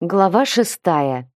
Глава шестая.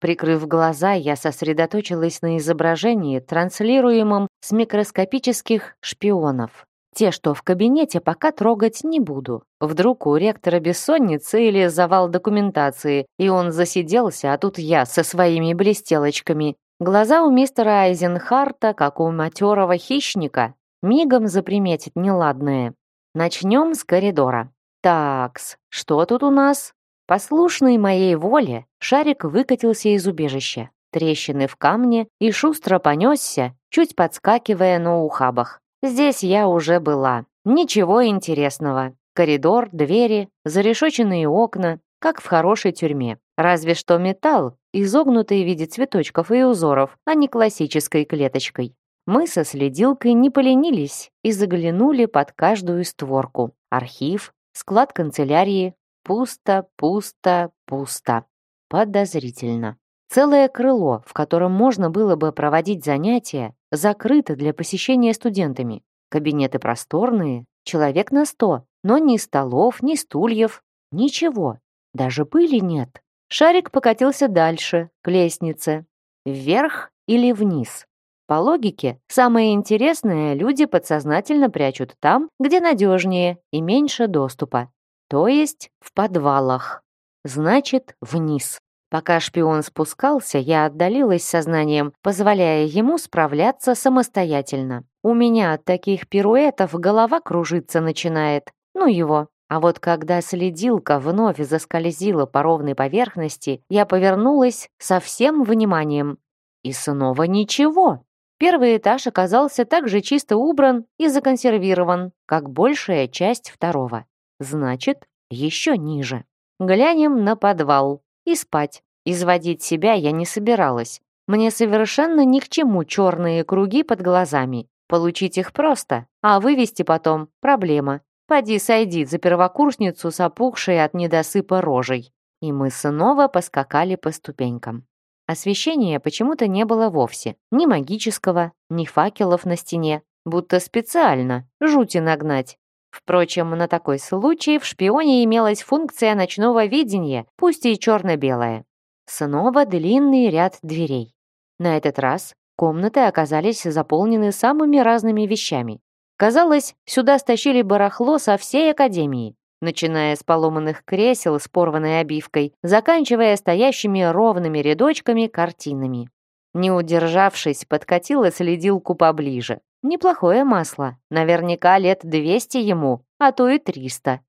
Прикрыв глаза, я сосредоточилась на изображении, транслируемом с микроскопических шпионов. Те, что в кабинете, пока трогать не буду. Вдруг у ректора бессонница или завал документации, и он засиделся, а тут я со своими блестелочками. Глаза у мистера Айзенхарта, как у матерого хищника, мигом заприметит неладное. Начнем с коридора. Такс, что тут у нас? Послушный моей воле, шарик выкатился из убежища. Трещины в камне и шустро понесся, чуть подскакивая на ухабах. Здесь я уже была. Ничего интересного. Коридор, двери, зарешоченные окна, как в хорошей тюрьме. Разве что металл, изогнутый в виде цветочков и узоров, а не классической клеточкой. Мы со следилкой не поленились и заглянули под каждую створку. Архив, склад канцелярии, Пусто, пусто, пусто. Подозрительно. Целое крыло, в котором можно было бы проводить занятия, закрыто для посещения студентами. Кабинеты просторные, человек на сто, но ни столов, ни стульев, ничего. Даже пыли нет. Шарик покатился дальше, к лестнице. Вверх или вниз. По логике, самое интересное люди подсознательно прячут там, где надежнее и меньше доступа. То есть в подвалах. Значит, вниз. Пока шпион спускался, я отдалилась сознанием, позволяя ему справляться самостоятельно. У меня от таких пируэтов голова кружиться начинает. Ну его. А вот когда следилка вновь заскользила по ровной поверхности, я повернулась со всем вниманием. И снова ничего. Первый этаж оказался также чисто убран и законсервирован, как большая часть второго. Значит, еще ниже. Глянем на подвал. И спать. Изводить себя я не собиралась. Мне совершенно ни к чему черные круги под глазами. Получить их просто, а вывести потом – проблема. Поди сойди за первокурсницу с опухшей от недосыпа рожей. И мы снова поскакали по ступенькам. Освещения почему-то не было вовсе. Ни магического, ни факелов на стене. Будто специально, жути нагнать. Впрочем, на такой случай в шпионе имелась функция ночного видения, пусть и черно-белая. Снова длинный ряд дверей. На этот раз комнаты оказались заполнены самыми разными вещами. Казалось, сюда стащили барахло со всей академии, начиная с поломанных кресел с порванной обивкой, заканчивая стоящими ровными рядочками картинами. Не удержавшись, подкатила следилку поближе. Неплохое масло, наверняка лет 200 ему, а то и 300.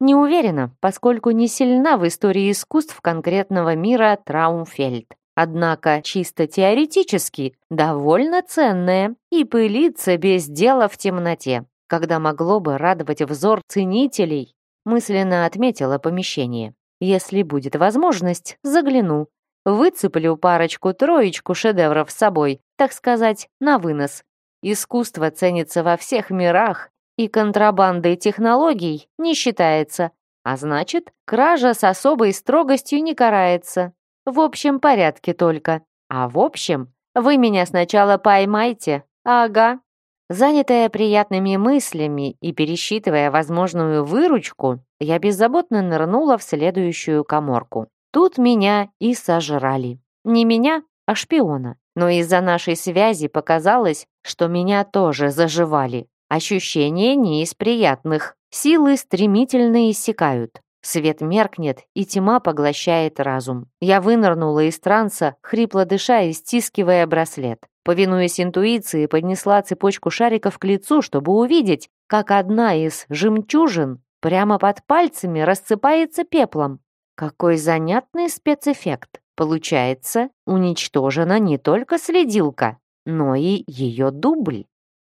Не уверена, поскольку не сильна в истории искусств конкретного мира Траумфельд. Однако чисто теоретически довольно ценное и пылится без дела в темноте, когда могло бы радовать взор ценителей. Мысленно отметила помещение. Если будет возможность, загляну. Выцеплю парочку-троечку шедевров с собой, так сказать, на вынос, Искусство ценится во всех мирах, и контрабандой технологий не считается, а значит, кража с особой строгостью не карается. В общем порядке только. А в общем, вы меня сначала поймайте. Ага. Занятая приятными мыслями и пересчитывая возможную выручку, я беззаботно нырнула в следующую коморку. Тут меня и сожрали. Не меня, а шпиона но из-за нашей связи показалось, что меня тоже заживали. Ощущения не из приятных. Силы стремительно иссякают. Свет меркнет, и тьма поглощает разум. Я вынырнула из транса, хрипло дыша и стискивая браслет. Повинуясь интуиции, поднесла цепочку шариков к лицу, чтобы увидеть, как одна из жемчужин прямо под пальцами рассыпается пеплом. Какой занятный спецэффект. Получается, уничтожена не только следилка, но и ее дубль.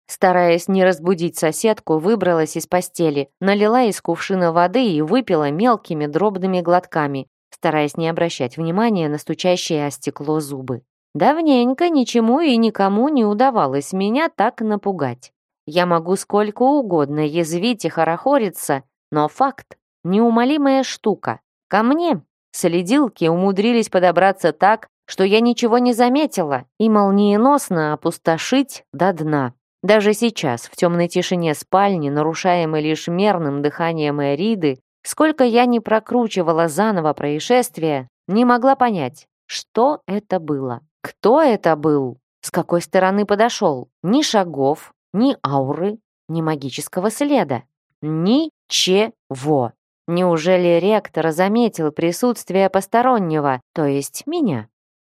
Стараясь не разбудить соседку, выбралась из постели, налила из кувшина воды и выпила мелкими дробными глотками, стараясь не обращать внимания на стучащие о стекло зубы. Давненько ничему и никому не удавалось меня так напугать. Я могу сколько угодно язвить и хорохориться, но факт — неумолимая штука. Ко мне Следилки умудрились подобраться так, что я ничего не заметила, и молниеносно опустошить до дна. Даже сейчас, в темной тишине спальни, нарушаемой лишь мерным дыханием Эриды, Сколько я не прокручивала заново происшествие, не могла понять, что это было, кто это был, с какой стороны подошел. Ни шагов, ни ауры, ни магического следа. Ничего. Неужели ректор заметил присутствие постороннего, то есть меня?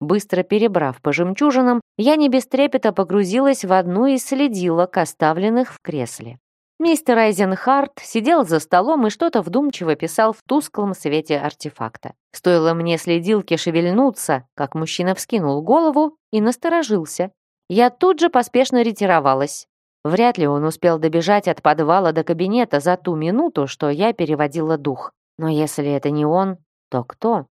Быстро перебрав по жемчужинам, я не без трепета погрузилась в одну из следилок, оставленных в кресле. Мистер Айзенхарт сидел за столом и что-то вдумчиво писал в тусклом свете артефакта. Стоило мне следилке шевельнуться, как мужчина вскинул голову и насторожился. Я тут же поспешно ретировалась. Вряд ли он успел добежать от подвала до кабинета за ту минуту, что я переводила дух. Но если это не он, то кто?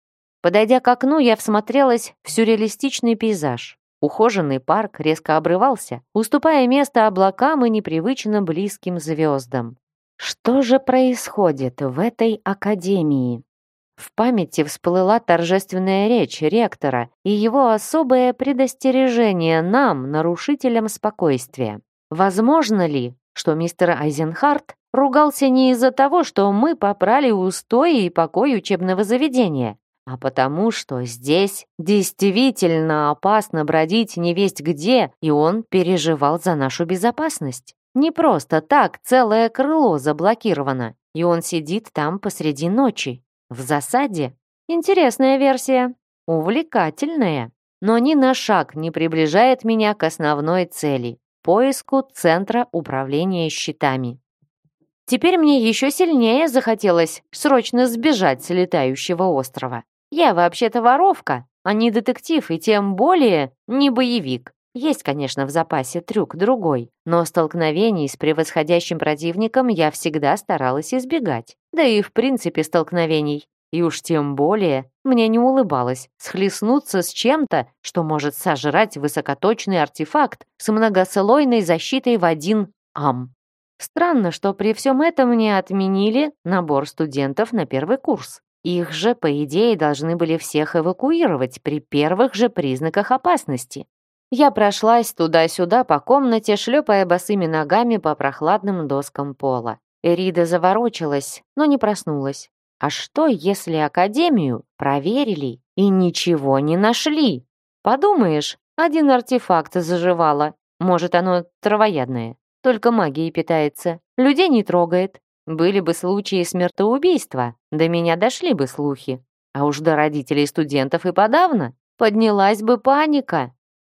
Подойдя к окну, я всмотрелась в сюрреалистичный пейзаж. Ухоженный парк резко обрывался, уступая место облакам и непривычно близким звездам. Что же происходит в этой академии? В памяти всплыла торжественная речь ректора и его особое предостережение нам, нарушителям спокойствия. Возможно ли, что мистер Айзенхарт ругался не из-за того, что мы попрали устои и покой учебного заведения, а потому что здесь действительно опасно бродить невесть где, и он переживал за нашу безопасность. Не просто так целое крыло заблокировано, и он сидит там посреди ночи, в засаде. Интересная версия, увлекательная, но ни на шаг не приближает меня к основной цели — поиску Центра управления щитами. Теперь мне еще сильнее захотелось срочно сбежать с летающего острова. Я вообще-то воровка, а не детектив и тем более не боевик. Есть, конечно, в запасе трюк другой, но столкновений с превосходящим противником я всегда старалась избегать. Да и в принципе столкновений. И уж тем более мне не улыбалось схлестнуться с чем-то, что может сожрать высокоточный артефакт с многослойной защитой в один ам. Странно, что при всем этом не отменили набор студентов на первый курс. Их же, по идее, должны были всех эвакуировать при первых же признаках опасности. Я прошлась туда-сюда по комнате, шлепая босыми ногами по прохладным доскам пола. Эрида заворочилась, но не проснулась. А что, если Академию проверили и ничего не нашли? Подумаешь, один артефакт заживало. Может, оно травоядное, только магией питается, людей не трогает. Были бы случаи смертоубийства, до меня дошли бы слухи. А уж до родителей студентов и подавно. Поднялась бы паника.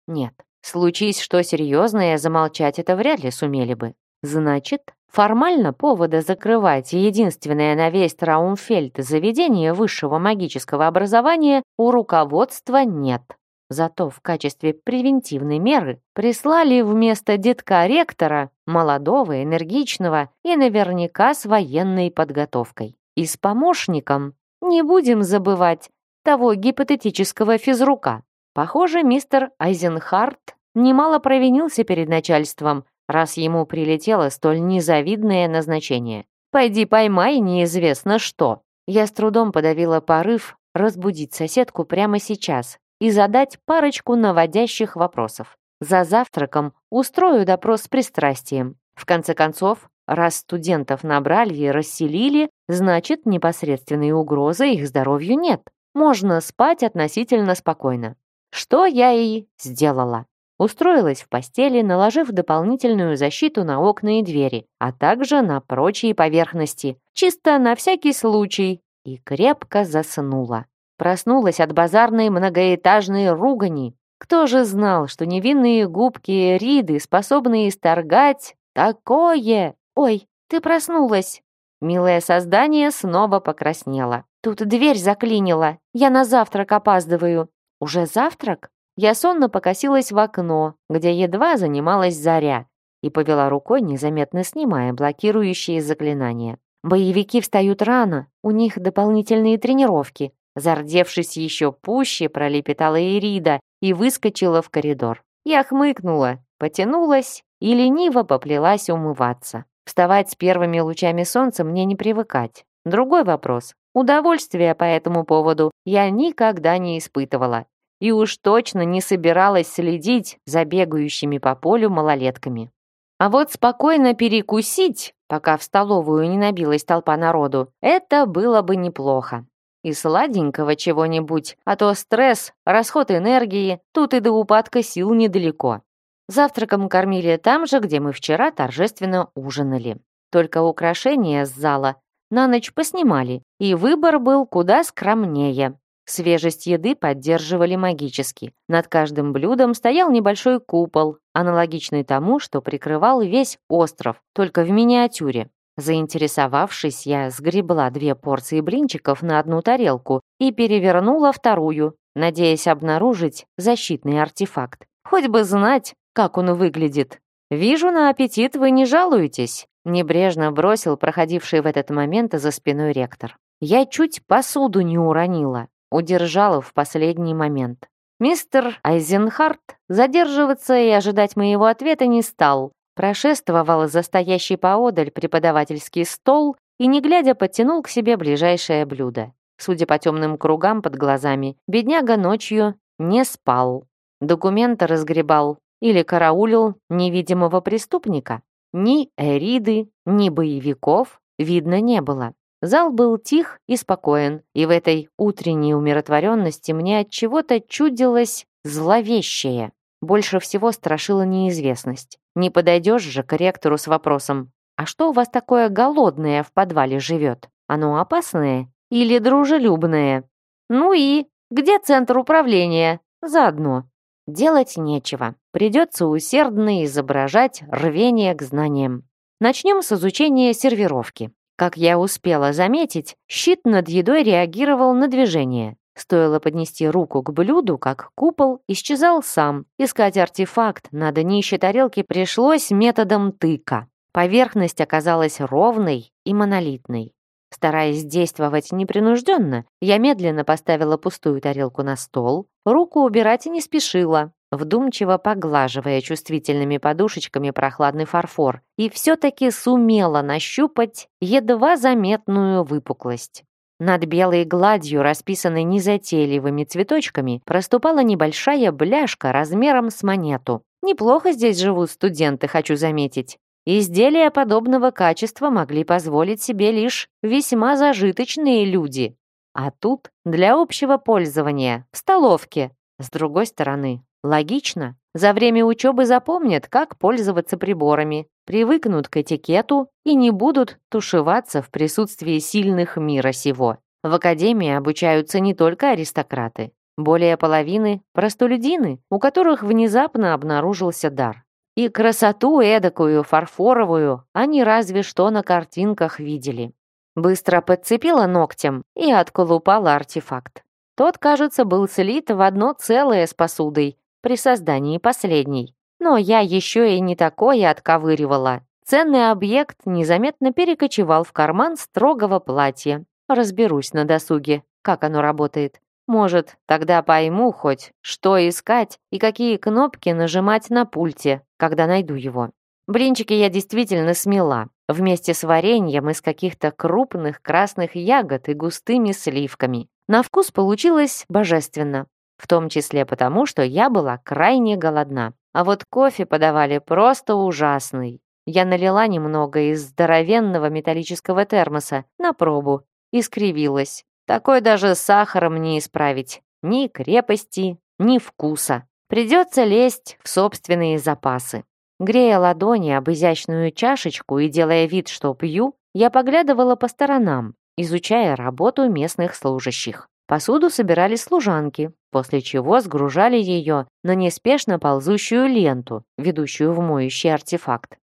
Нет, случись что серьезное, замолчать это вряд ли сумели бы. Значит, формально повода закрывать единственное на весь Траумфельд заведение высшего магического образования у руководства нет. Зато в качестве превентивной меры прислали вместо детка-ректора молодого, энергичного и наверняка с военной подготовкой. И с помощником, не будем забывать, того гипотетического физрука. Похоже, мистер Айзенхарт немало провинился перед начальством, раз ему прилетело столь незавидное назначение. «Пойди поймай неизвестно что». Я с трудом подавила порыв разбудить соседку прямо сейчас, и задать парочку наводящих вопросов. За завтраком устрою допрос с пристрастием. В конце концов, раз студентов набрали и расселили, значит, непосредственной угрозы их здоровью нет. Можно спать относительно спокойно. Что я и сделала. Устроилась в постели, наложив дополнительную защиту на окна и двери, а также на прочие поверхности, чисто на всякий случай, и крепко заснула. Проснулась от базарной многоэтажной ругани. Кто же знал, что невинные губки Риды способны исторгать такое? Ой, ты проснулась. Милое создание снова покраснело. Тут дверь заклинила. Я на завтрак опаздываю. Уже завтрак? Я сонно покосилась в окно, где едва занималась заря, и повела рукой, незаметно снимая блокирующие заклинания. Боевики встают рано, у них дополнительные тренировки, Зардевшись еще пуще, пролепетала Ирида и выскочила в коридор. Я хмыкнула, потянулась и лениво поплелась умываться. Вставать с первыми лучами солнца мне не привыкать. Другой вопрос. Удовольствия по этому поводу я никогда не испытывала. И уж точно не собиралась следить за бегающими по полю малолетками. А вот спокойно перекусить пока в столовую не набилась толпа народу, это было бы неплохо. И сладенького чего-нибудь, а то стресс, расход энергии, тут и до упадка сил недалеко. Завтраком кормили там же, где мы вчера торжественно ужинали. Только украшения с зала на ночь поснимали, и выбор был куда скромнее. Свежесть еды поддерживали магически. Над каждым блюдом стоял небольшой купол, аналогичный тому, что прикрывал весь остров, только в миниатюре. Заинтересовавшись, я сгребла две порции блинчиков на одну тарелку и перевернула вторую, надеясь обнаружить защитный артефакт. Хоть бы знать, как он выглядит. «Вижу, на аппетит вы не жалуетесь», небрежно бросил проходивший в этот момент за спиной ректор. Я чуть посуду не уронила удержала в последний момент. Мистер Айзенхарт задерживаться и ожидать моего ответа не стал. Прошествовал за стоящий поодаль преподавательский стол и, не глядя, подтянул к себе ближайшее блюдо. Судя по темным кругам под глазами, бедняга ночью не спал. Документы разгребал или караулил невидимого преступника. Ни Эриды, ни боевиков видно не было. Зал был тих и спокоен, и в этой утренней умиротворенности мне от чего-то чудилось зловещее. Больше всего страшила неизвестность. Не подойдешь же к ректору с вопросом «А что у вас такое голодное в подвале живет? Оно опасное или дружелюбное? Ну и где центр управления? Заодно. Делать нечего. Придется усердно изображать рвение к знаниям. Начнем с изучения сервировки. Как я успела заметить, щит над едой реагировал на движение. Стоило поднести руку к блюду, как купол исчезал сам. Искать артефакт на днище тарелки пришлось методом тыка. Поверхность оказалась ровной и монолитной. Стараясь действовать непринужденно, я медленно поставила пустую тарелку на стол, руку убирать не спешила, вдумчиво поглаживая чувствительными подушечками прохладный фарфор, и все-таки сумела нащупать едва заметную выпуклость. Над белой гладью, расписанной незатейливыми цветочками, проступала небольшая бляшка размером с монету. Неплохо здесь живут студенты, хочу заметить. Изделия подобного качества могли позволить себе лишь весьма зажиточные люди. А тут для общего пользования, в столовке. С другой стороны, Логично. За время учебы запомнят, как пользоваться приборами, привыкнут к этикету и не будут тушеваться в присутствии сильных мира сего. В академии обучаются не только аристократы. Более половины – простолюдины, у которых внезапно обнаружился дар. И красоту эдакую, фарфоровую, они разве что на картинках видели. Быстро подцепила ногтем и отколупала артефакт. Тот, кажется, был слит в одно целое с посудой, при создании последней. Но я еще и не такое отковыривала. Ценный объект незаметно перекочевал в карман строгого платья. Разберусь на досуге, как оно работает. Может, тогда пойму хоть, что искать и какие кнопки нажимать на пульте, когда найду его. Блинчики я действительно смела, вместе с вареньем из каких-то крупных красных ягод и густыми сливками. На вкус получилось божественно в том числе потому, что я была крайне голодна. А вот кофе подавали просто ужасный. Я налила немного из здоровенного металлического термоса на пробу и скривилась. Такой даже сахаром не исправить. Ни крепости, ни вкуса. Придется лезть в собственные запасы. Грея ладони об изящную чашечку и делая вид, что пью, я поглядывала по сторонам, изучая работу местных служащих. Посуду собирали служанки, после чего сгружали ее на неспешно ползущую ленту, ведущую в моющий артефакт.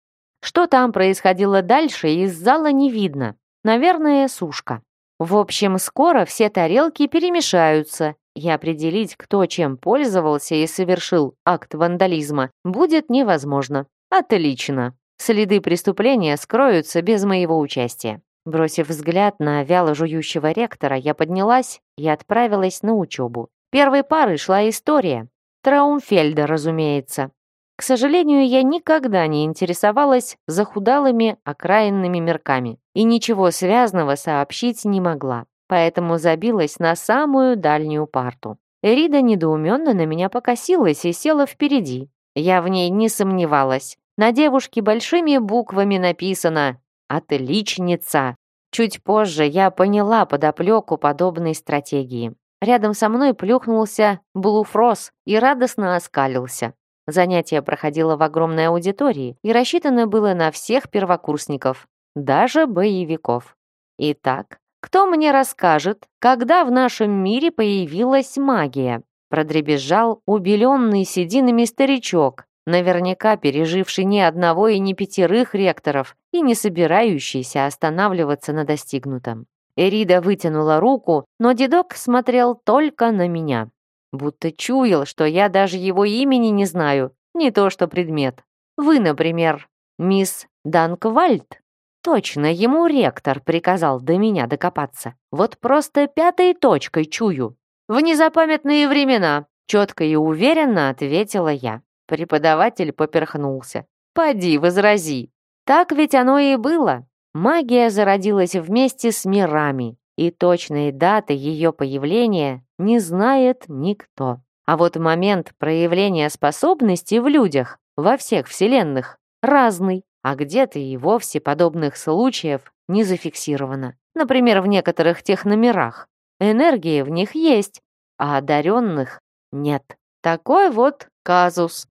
Что там происходило дальше, из зала не видно. Наверное, сушка. В общем, скоро все тарелки перемешаются, и определить, кто чем пользовался и совершил акт вандализма, будет невозможно. Отлично. Следы преступления скроются без моего участия. Бросив взгляд на вяло жующего ректора, я поднялась и отправилась на учебу. Первой парой шла история. Траумфельда, разумеется. К сожалению, я никогда не интересовалась захудалыми окраинными мирками и ничего связанного сообщить не могла, поэтому забилась на самую дальнюю парту. Эрида недоуменно на меня покосилась и села впереди. Я в ней не сомневалась. На девушке большими буквами написано отличница. Чуть позже я поняла подоплеку подобной стратегии. Рядом со мной плюхнулся Блуфрос и радостно оскалился. Занятие проходило в огромной аудитории и рассчитано было на всех первокурсников, даже боевиков. Итак, кто мне расскажет, когда в нашем мире появилась магия? Продребезжал убеленный сединами старичок, наверняка переживший ни одного и ни пятерых ректоров и не собирающийся останавливаться на достигнутом. Эрида вытянула руку, но дедок смотрел только на меня. Будто чуял, что я даже его имени не знаю, не то что предмет. Вы, например, мисс Данквальд? Точно, ему ректор приказал до меня докопаться. Вот просто пятой точкой чую. В незапамятные времена, четко и уверенно ответила я. Преподаватель поперхнулся. «Поди, возрази!» Так ведь оно и было. Магия зародилась вместе с мирами, и точные даты ее появления не знает никто. А вот момент проявления способностей в людях во всех вселенных разный, а где-то и вовсе подобных случаев не зафиксировано. Например, в некоторых техномерах. Энергии в них есть, а одаренных нет. Такой вот казус.